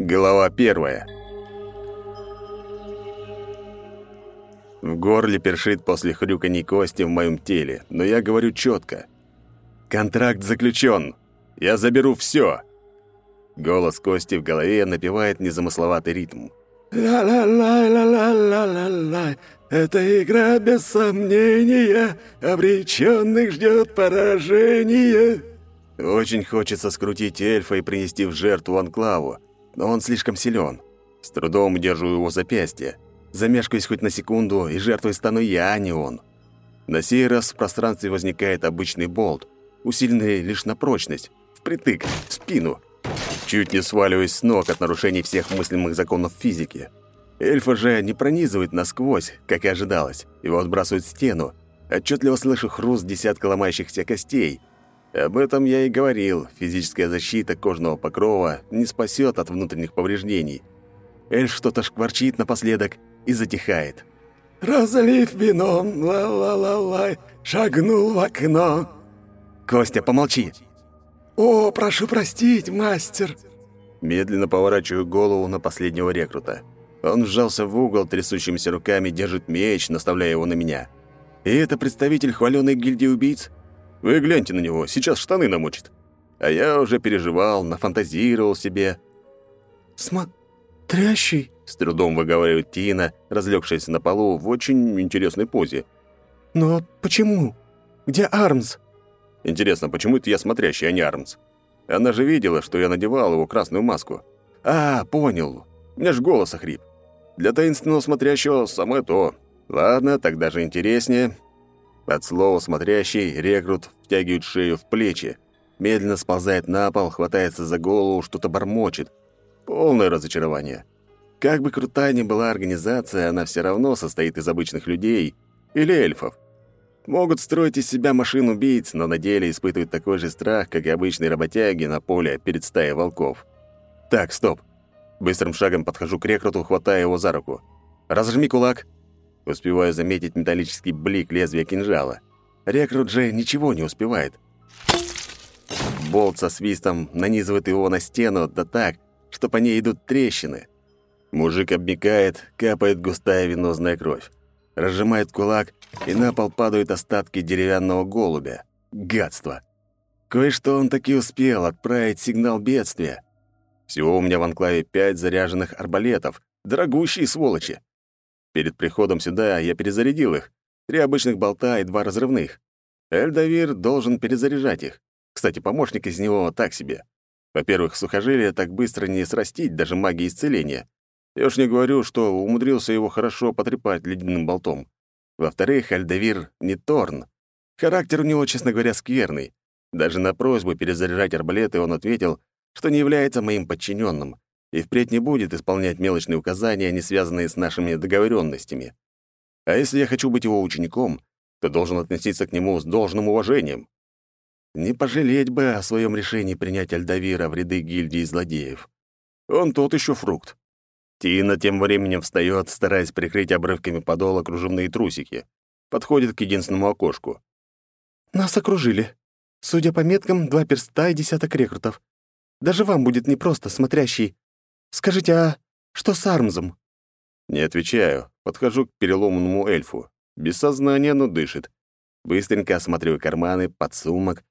Глава первая. В горле першит после хрюканьей кости в моем теле, но я говорю четко. «Контракт заключен. Я заберу все. Голос Кости в голове напевает незамысловатый ритм. «Ла-ла-ла-ла-ла-ла-ла-ла, эта игра без сомнения, обреченных ждет поражение». Очень хочется скрутить эльфа и принести в жертву анклаву, но он слишком силен. С трудом держу его запястье. Замешкаюсь хоть на секунду, и жертвой стану я, а не он. На сей раз в пространстве возникает обычный болт, усиленный лишь на прочность, впритык, в спину. Чуть не сваливаюсь с ног от нарушений всех мыслимых законов физики. Эльфа же не пронизывает насквозь, как и ожидалось. Его отбрасывают в стену. Отчетливо слышу хруст десятка ломающихся костей. Об этом я и говорил. Физическая защита кожного покрова не спасет от внутренних повреждений. Эльф что-то шкварчит напоследок и затихает. «Разлив вином, ла-ла-ла-ла, шагнул в окно». «Костя, помолчи!» «О, прошу простить, мастер!» Медленно поворачиваю голову на последнего рекрута. Он сжался в угол, трясущимися руками держит меч, наставляя его на меня. И это представитель хваленной гильдии убийц? Вы гляньте на него, сейчас штаны намочит. А я уже переживал, нафантазировал себе. «Смотрящий?» — с трудом выговаривает Тина, разлегшаяся на полу в очень интересной позе. «Но почему? Где Армс?» Интересно, почему это я смотрящий, а не Армс? Она же видела, что я надевал его красную маску. А, понял. У меня ж голос охрип. Для таинственного смотрящего самое то. Ладно, тогда же интереснее. От слова «смотрящий» рекрут втягивает шею в плечи, медленно сползает на пол, хватается за голову, что-то бормочет. Полное разочарование. Как бы крутая ни была организация, она все равно состоит из обычных людей или эльфов. Могут строить из себя машин убийц, но на деле испытывают такой же страх, как и обычные работяги на поле перед стаей волков. Так, стоп. Быстрым шагом подхожу к рекруту, хватая его за руку. «Разожми кулак!» Успеваю заметить металлический блик лезвия кинжала. Рекрут же ничего не успевает. Болт со свистом нанизывает его на стену, да так, что по ней идут трещины. Мужик обмикает, капает густая венозная кровь разжимает кулак, и на пол падают остатки деревянного голубя. Гадство! Кое-что он таки успел отправить сигнал бедствия. Всего у меня в анклаве пять заряженных арбалетов, дорогущие сволочи. Перед приходом сюда я перезарядил их. Три обычных болта и два разрывных. Эльдавир должен перезаряжать их. Кстати, помощник из него так себе. Во-первых, сухожилия так быстро не срастить даже магией исцеления. Я уж не говорю, что умудрился его хорошо потрепать ледяным болтом. Во-вторых, Альдавир не Торн. Характер у него, честно говоря, скверный. Даже на просьбу перезаряжать арбалеты он ответил, что не является моим подчиненным и впредь не будет исполнять мелочные указания, не связанные с нашими договоренностями. А если я хочу быть его учеником, то должен относиться к нему с должным уважением. Не пожалеть бы о своем решении принять Альдавира в ряды гильдии злодеев. Он тот еще фрукт. Тина тем временем встает, стараясь прикрыть обрывками подола кружевные трусики. Подходит к единственному окошку. «Нас окружили. Судя по меткам, два перста и десяток рекрутов. Даже вам будет непросто, смотрящий. Скажите, а что с Армзом?» Не отвечаю. Подхожу к переломанному эльфу. Без сознания, но дышит. Быстренько осматриваю карманы, подсумок.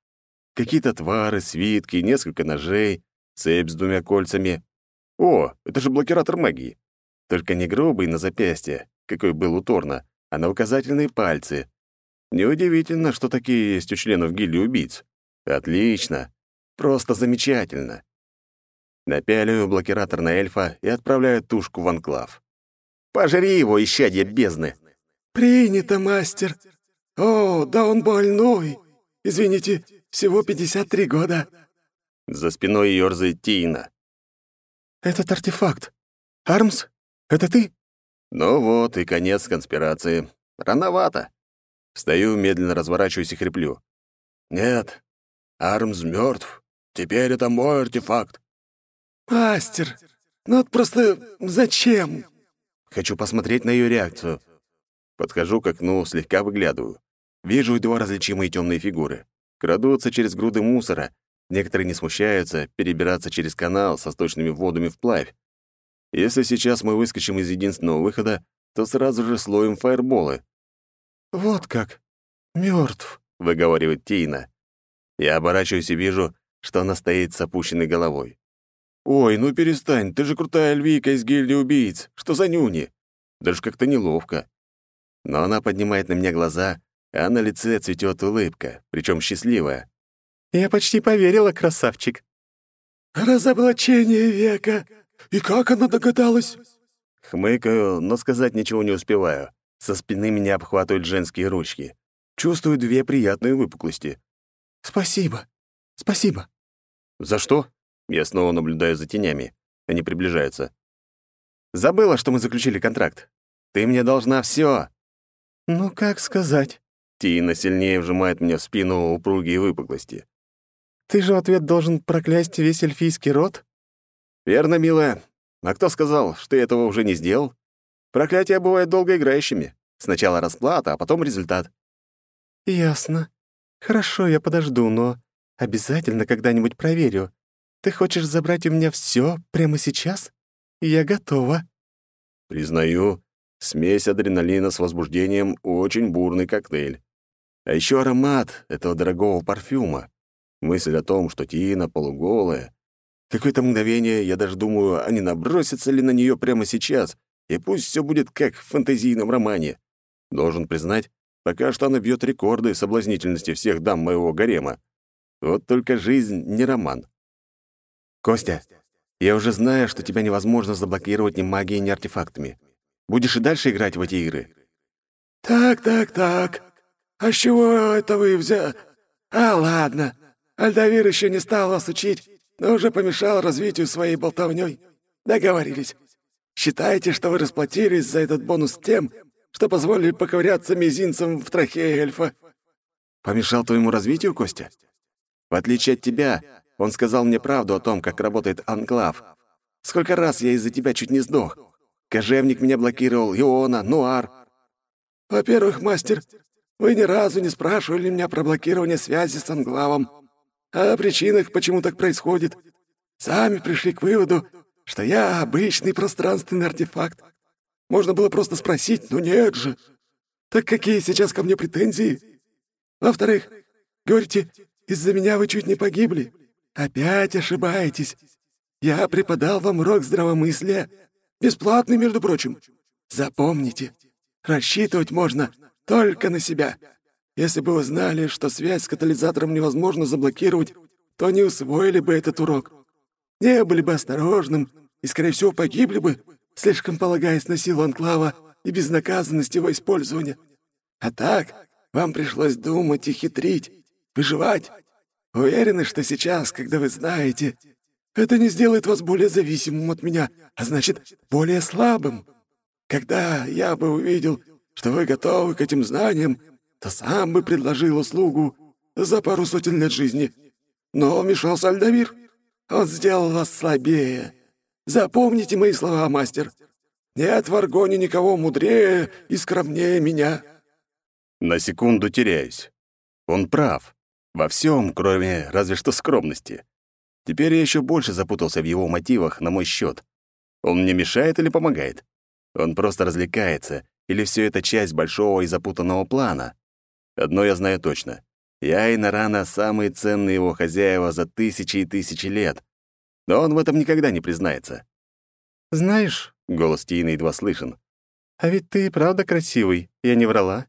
Какие-то твары, свитки, несколько ножей, цепь с двумя кольцами. О, это же блокиратор магии. Только не грубый на запястье, какой был у Торна, а на указательные пальцы. Неудивительно, что такие есть у членов гильдии убийц. Отлично. Просто замечательно. Напяливаю блокиратор на эльфа и отправляю тушку в анклав. «Пожри его, исчадье бездны!» «Принято, мастер. О, да он больной. Извините, всего 53 года». За спиной ёрзает Тина. «Этот артефакт. Армс, это ты?» Ну вот и конец конспирации. Рановато. Стою, медленно разворачиваюсь и хриплю. «Нет, Армс мертв. Теперь это мой артефакт». «Мастер, ну вот просто зачем?» Хочу посмотреть на ее реакцию. Подхожу к окну, слегка выглядываю. Вижу едва различимые темные фигуры. Крадутся через груды мусора, Некоторые не смущаются перебираться через канал со сточными водами вплавь. Если сейчас мы выскочим из единственного выхода, то сразу же слоем фаерболы. «Вот как! Мертв, выговаривает Тина. Я оборачиваюсь и вижу, что она стоит с опущенной головой. «Ой, ну перестань, ты же крутая львийка из гильдии убийц. Что за нюни?» Даже как-то неловко. Но она поднимает на меня глаза, а на лице цветет улыбка, причем счастливая. «Я почти поверила, красавчик». «Разоблачение века! И как она догадалась?» Хмыкаю, но сказать ничего не успеваю. Со спины меня обхватывают женские ручки. Чувствую две приятные выпуклости. «Спасибо. Спасибо». «За что?» Я снова наблюдаю за тенями. Они приближаются. «Забыла, что мы заключили контракт. Ты мне должна все. «Ну, как сказать?» Тина сильнее вжимает мне в спину упругие выпуклости. «Ты же в ответ должен проклясть весь эльфийский род?» «Верно, милая. А кто сказал, что я этого уже не сделал? Проклятия бывают долгоиграющими. Сначала расплата, а потом результат». «Ясно. Хорошо, я подожду, но обязательно когда-нибудь проверю. Ты хочешь забрать у меня все прямо сейчас? Я готова». Признаю, смесь адреналина с возбуждением — очень бурный коктейль. А еще аромат этого дорогого парфюма. Мысль о том, что Тина полуголая. Какое-то мгновение я даже думаю, а не набросится ли на нее прямо сейчас, и пусть все будет как в фэнтезийном романе. Должен признать, пока что она бьет рекорды соблазнительности всех дам моего гарема. Вот только жизнь не роман. Костя, я уже знаю, что тебя невозможно заблокировать ни магией, ни артефактами. Будешь и дальше играть в эти игры. Так, так, так. А с чего это вы взяли? А, ладно. Альдавир еще не стал вас учить, но уже помешал развитию своей болтовнёй. Договорились. Считайте, что вы расплатились за этот бонус тем, что позволили поковыряться мизинцем в трахее эльфа. Помешал твоему развитию, Костя? В отличие от тебя, он сказал мне правду о том, как работает анклав. Сколько раз я из-за тебя чуть не сдох. Кожевник меня блокировал, Иона, Нуар. Во-первых, мастер, вы ни разу не спрашивали меня про блокирование связи с анклавом, а о причинах, почему так происходит. Сами пришли к выводу, что я обычный пространственный артефакт. Можно было просто спросить, но нет же. Так какие сейчас ко мне претензии? Во-вторых, говорите, из-за меня вы чуть не погибли. Опять ошибаетесь. Я преподал вам урок здравомыслия. Бесплатный, между прочим. Запомните, рассчитывать можно только на себя. Если бы вы знали, что связь с катализатором невозможно заблокировать, то не усвоили бы этот урок. Не были бы осторожным и, скорее всего, погибли бы, слишком полагаясь на силу анклава и безнаказанность его использования. А так вам пришлось думать и хитрить, выживать. Уверены, что сейчас, когда вы знаете, это не сделает вас более зависимым от меня, а значит, более слабым. Когда я бы увидел, что вы готовы к этим знаниям, то сам бы предложил услугу за пару сотен лет жизни. Но вмешался Альдавир. Он сделал вас слабее. Запомните мои слова, мастер. Нет в Аргоне никого мудрее и скромнее меня». На секунду теряюсь. Он прав. Во всем, кроме разве что скромности. Теперь я еще больше запутался в его мотивах на мой счет. Он мне мешает или помогает? Он просто развлекается, или все это часть большого и запутанного плана? Одно я знаю точно. Я и Нарана — самые ценные его хозяева за тысячи и тысячи лет. Но он в этом никогда не признается. «Знаешь...» — голос Тины едва слышен. «А ведь ты правда красивый, я не врала.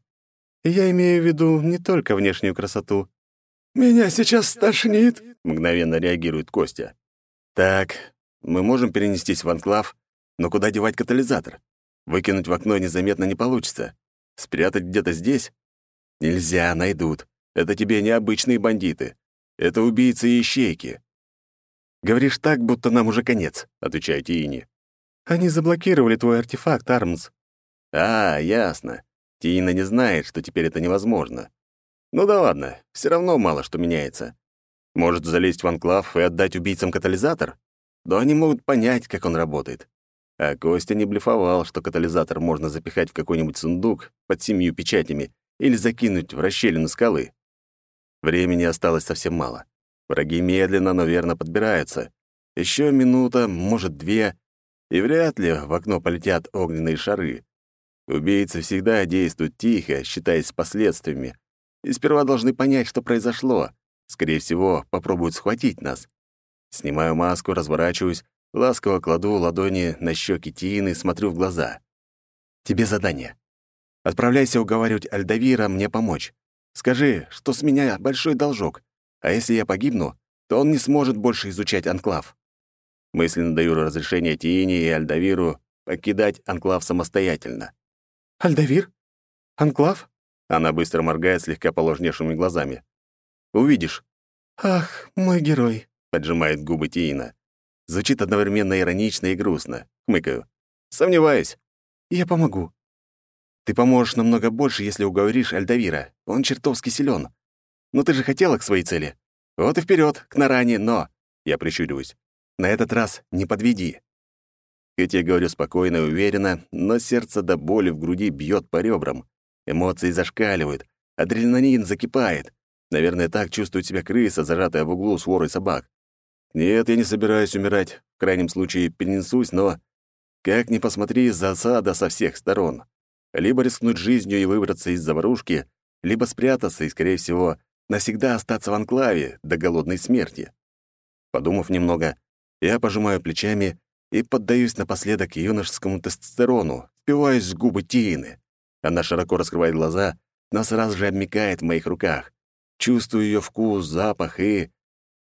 Я имею в виду не только внешнюю красоту». «Меня сейчас стошнит», — мгновенно реагирует Костя. «Так, мы можем перенестись в анклав, но куда девать катализатор? Выкинуть в окно незаметно не получится. Спрятать где-то здесь? Нельзя, найдут. Это тебе не обычные бандиты. Это убийцы и ищейки. «Говоришь так, будто нам уже конец», — отвечает Ини. «Они заблокировали твой артефакт, Армс». «А, ясно. Тина не знает, что теперь это невозможно. Ну да ладно, все равно мало что меняется. Может, залезть в анклав и отдать убийцам катализатор? Да они могут понять, как он работает. А Костя не блефовал, что катализатор можно запихать в какой-нибудь сундук под семью печатями или закинуть в расщелину скалы. Времени осталось совсем мало. Враги медленно, но верно подбираются. Еще минута, может, две, и вряд ли в окно полетят огненные шары. Убийцы всегда действуют тихо, считаясь последствиями, и сперва должны понять, что произошло. Скорее всего, попробуют схватить нас. Снимаю маску, разворачиваюсь, ласково кладу ладони на щеки Тины, смотрю в глаза. «Тебе задание. Отправляйся уговаривать Альдавира мне помочь. Скажи, что с меня большой должок, а если я погибну, то он не сможет больше изучать анклав. Мысленно даю разрешение Тиине и Альдавиру покидать анклав самостоятельно. «Альдавир? Анклав?» Она быстро моргает слегка положневшими глазами. «Увидишь». «Ах, мой герой», — поджимает губы Тиина. Звучит одновременно иронично и грустно. Хмыкаю. «Сомневаюсь». «Я помогу». «Ты поможешь намного больше, если уговоришь Альдавира. Он чертовски силен. Но ты же хотела к своей цели. Вот и вперед, к Наране, но...» Я прищуриваюсь. «На этот раз не подведи». Хоть я говорю спокойно и уверенно, но сердце до боли в груди бьет по ребрам. Эмоции зашкаливают, адреналин закипает. Наверное, так чувствует себя крыса, зажатая в углу с ворой собак. Нет, я не собираюсь умирать. В крайнем случае перенесусь, но... Как ни посмотри, засада со всех сторон. Либо рискнуть жизнью и выбраться из заварушки, либо спрятаться и, скорее всего, навсегда остаться в анклаве до голодной смерти. Подумав немного, я пожимаю плечами и поддаюсь напоследок юношескому тестостерону, впиваюсь в губы Тиины. Она широко раскрывает глаза, но сразу же обмикает в моих руках. Чувствую ее вкус, запах и...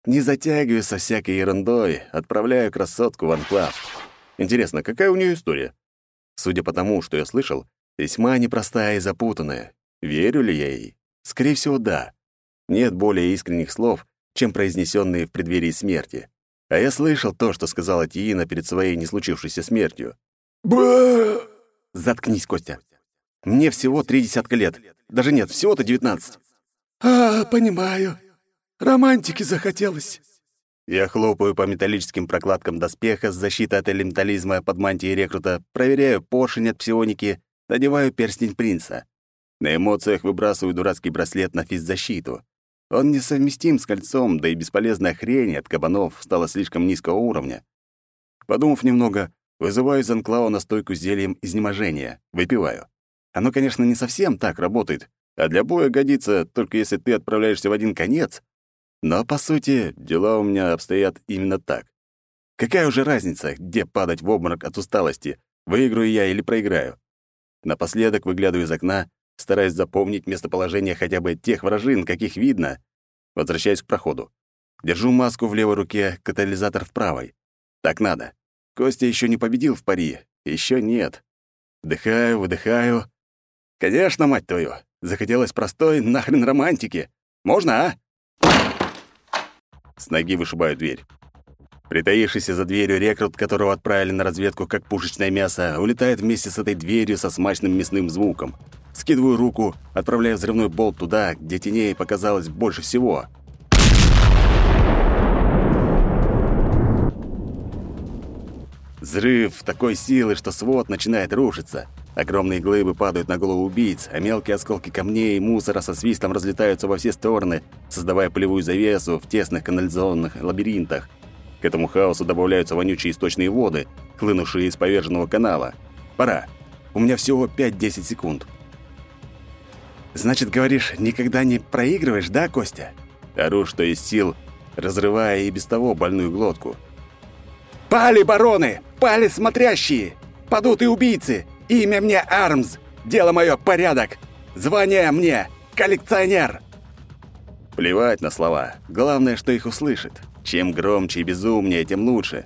Не затягиваю со всякой ерундой, отправляю красотку в анклав. Интересно, какая у нее история? Судя по тому, что я слышал, весьма непростая и запутанная. Верю ли я ей? Скорее всего, да. Нет более искренних слов, чем произнесенные в преддверии смерти. А я слышал то, что сказала Тиина перед своей неслучившейся смертью. Ба! Заткнись, Костя. Мне всего три десятка лет. Даже нет, всего-то девятнадцать. А, понимаю. Романтики захотелось. Я хлопаю по металлическим прокладкам доспеха с защитой от элементализма под мантией рекрута, проверяю поршень от псионики, надеваю перстень принца. На эмоциях выбрасываю дурацкий браслет на физзащиту. Он несовместим с кольцом, да и бесполезная хрень от кабанов стала слишком низкого уровня. Подумав немного, вызываю из анклава настойку с зельем изнеможения, выпиваю. Оно, конечно, не совсем так работает, а для боя годится только если ты отправляешься в один конец. Но, по сути, дела у меня обстоят именно так. Какая уже разница, где падать в обморок от усталости, выиграю я или проиграю? Напоследок выглядываю из окна стараясь запомнить местоположение хотя бы тех вражин, каких видно. Возвращаюсь к проходу. Держу маску в левой руке, катализатор в правой. Так надо. Костя еще не победил в пари. Еще нет. Вдыхаю, выдыхаю. Конечно, мать твою. Захотелось простой нахрен романтики. Можно, а? С ноги вышибаю дверь. Притаившийся за дверью рекрут, которого отправили на разведку как пушечное мясо, улетает вместе с этой дверью со смачным мясным звуком. Скидываю руку, отправляя взрывной болт туда, где теней показалось больше всего. Взрыв такой силы, что свод начинает рушиться. Огромные глыбы падают на голову убийц, а мелкие осколки камней и мусора со свистом разлетаются во все стороны, создавая полевую завесу в тесных канализационных лабиринтах. К этому хаосу добавляются вонючие источные воды, хлынувшие из поверженного канала. Пора. У меня всего 5-10 секунд. Значит, говоришь, никогда не проигрываешь, да, Костя? Ору, что из сил, разрывая и без того больную глотку. Пали бароны! Пали смотрящие! Падут и убийцы! Имя мне Армс! Дело мое порядок! Звание мне коллекционер! Плевать на слова. Главное, что их услышит. Чем громче и безумнее, тем лучше.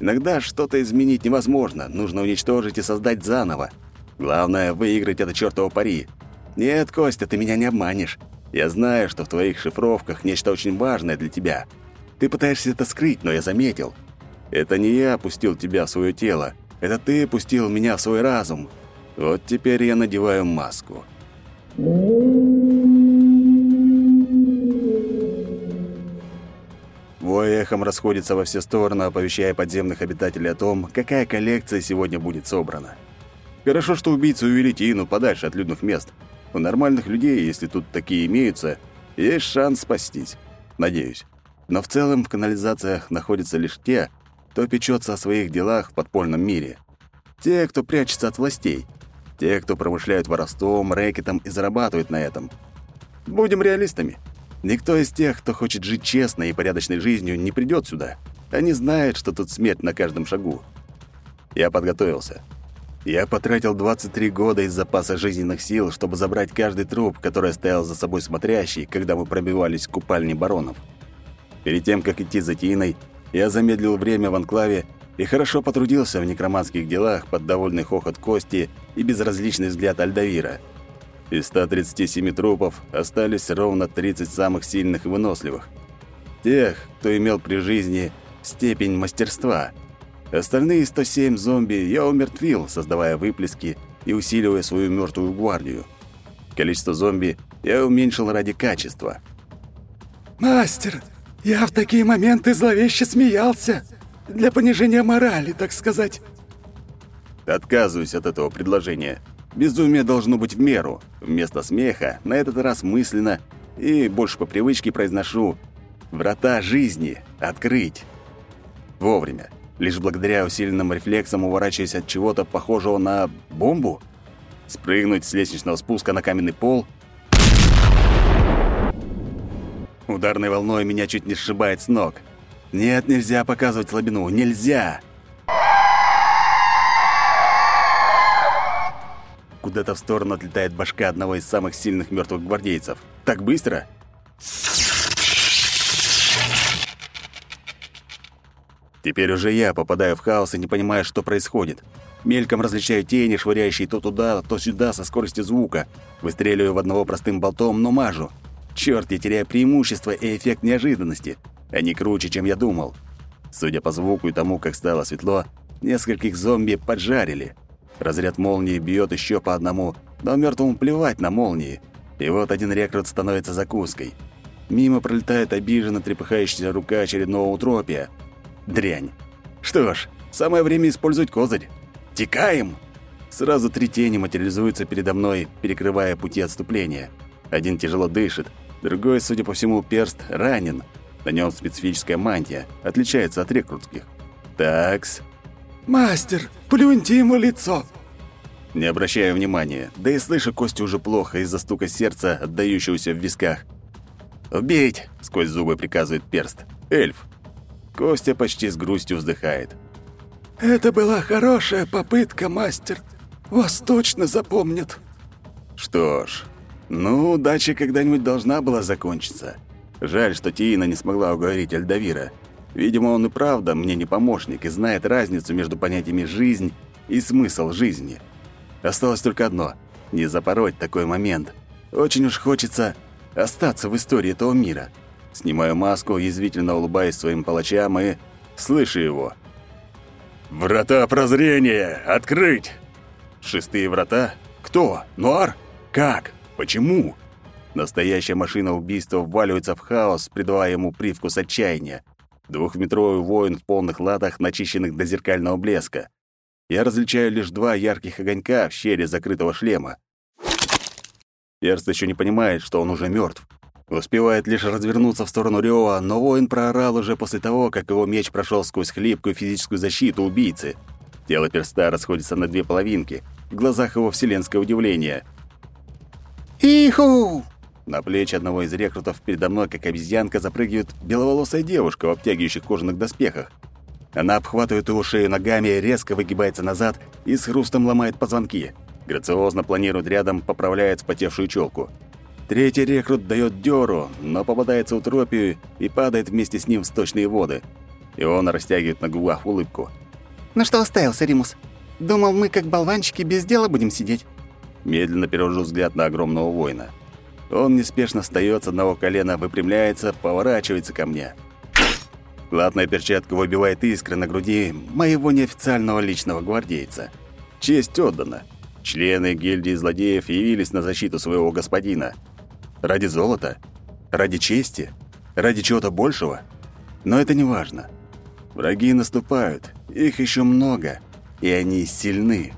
Иногда что-то изменить невозможно. Нужно уничтожить и создать заново. Главное — выиграть это чёртово пари. «Нет, Костя, ты меня не обманешь. Я знаю, что в твоих шифровках нечто очень важное для тебя. Ты пытаешься это скрыть, но я заметил. Это не я опустил тебя в свое тело. Это ты пустил меня в свой разум. Вот теперь я надеваю маску». Вой эхом расходится во все стороны, оповещая подземных обитателей о том, какая коллекция сегодня будет собрана. Хорошо, что убийцу увели Тину подальше от людных мест – у нормальных людей, если тут такие имеются, есть шанс спастись. Надеюсь. Но в целом в канализациях находятся лишь те, кто печется о своих делах в подпольном мире. Те, кто прячется от властей. Те, кто промышляют воровством, рэкетом и зарабатывают на этом. Будем реалистами. Никто из тех, кто хочет жить честной и порядочной жизнью, не придет сюда. Они знают, что тут смерть на каждом шагу. Я подготовился. Я потратил 23 года из запаса жизненных сил, чтобы забрать каждый труп, который оставил за собой смотрящий, когда мы пробивались в купальни баронов. Перед тем, как идти за Тиной, я замедлил время в анклаве и хорошо потрудился в некроманских делах под довольный хохот Кости и безразличный взгляд Альдавира. Из 137 трупов остались ровно 30 самых сильных и выносливых. Тех, кто имел при жизни степень мастерства – Остальные 107 зомби я умертвил, создавая выплески и усиливая свою мертвую гвардию. Количество зомби я уменьшил ради качества. «Мастер, я в такие моменты зловеще смеялся. Для понижения морали, так сказать». Отказываюсь от этого предложения. Безумие должно быть в меру. Вместо смеха, на этот раз мысленно и больше по привычке произношу «Врата жизни! Открыть!» Вовремя лишь благодаря усиленным рефлексам уворачиваясь от чего-то похожего на бомбу? Спрыгнуть с лестничного спуска на каменный пол? Ударной волной меня чуть не сшибает с ног. Нет, нельзя показывать слабину, нельзя! Куда-то в сторону отлетает башка одного из самых сильных мертвых гвардейцев. Так быстро? Теперь уже я попадаю в хаос и не понимаю, что происходит. Мельком различаю тени, швыряющие то туда, то сюда со скоростью звука. Выстреливаю в одного простым болтом, но мажу. Черт, я теряю преимущество и эффект неожиданности. Они круче, чем я думал. Судя по звуку и тому, как стало светло, нескольких зомби поджарили. Разряд молнии бьет еще по одному, но мертвому плевать на молнии. И вот один рекрут становится закуской. Мимо пролетает обиженно трепыхающаяся рука очередного утропия — Дрянь. Что ж, самое время использовать козырь. Текаем! Сразу три тени материализуются передо мной, перекрывая пути отступления. Один тяжело дышит, другой, судя по всему, перст ранен. На нем специфическая мантия, отличается от рекрутских. Такс. «Мастер, плюньте ему лицо!» Не обращаю внимания, да и слышу Костю уже плохо из-за стука сердца, отдающегося в висках. «Убить!» — сквозь зубы приказывает перст. «Эльф!» Костя почти с грустью вздыхает. «Это была хорошая попытка, мастер. Вас точно запомнят». Что ж, ну, удача когда-нибудь должна была закончиться. Жаль, что Тиина не смогла уговорить Альдавира. Видимо, он и правда мне не помощник и знает разницу между понятиями «жизнь» и «смысл жизни». Осталось только одно — не запороть такой момент. Очень уж хочется остаться в истории этого мира — Снимаю маску, язвительно улыбаясь своим палачам и... Слышу его. «Врата прозрения! Открыть!» «Шестые врата? Кто? Нуар? Как? Почему?» Настоящая машина убийства вваливается в хаос, придавая ему привкус отчаяния. Двухметровый воин в полных латах, начищенных до зеркального блеска. Я различаю лишь два ярких огонька в щели закрытого шлема. Перст еще не понимает, что он уже мертв. Успевает лишь развернуться в сторону Рёва, но воин проорал уже после того, как его меч прошел сквозь хлипкую физическую защиту убийцы. Тело перста расходится на две половинки. В глазах его вселенское удивление. «Иху!» На плечи одного из рекрутов передо мной, как обезьянка, запрыгивает беловолосая девушка в обтягивающих кожаных доспехах. Она обхватывает его шею ногами, резко выгибается назад и с хрустом ломает позвонки. Грациозно планирует рядом, поправляет вспотевшую челку. Третий рекрут дает дёру, но попадается утропию и падает вместе с ним в сточные воды. И он растягивает на губах улыбку. «Ну что оставился, Римус? Думал, мы, как болванчики, без дела будем сидеть?» Медленно перевожу взгляд на огромного воина. Он неспешно встаёт с одного колена, выпрямляется, поворачивается ко мне. Латная перчатка выбивает искры на груди моего неофициального личного гвардейца. Честь отдана. Члены гильдии злодеев явились на защиту своего господина — Ради золота? Ради чести? Ради чего-то большего? Но это не важно. Враги наступают, их еще много, и они сильны.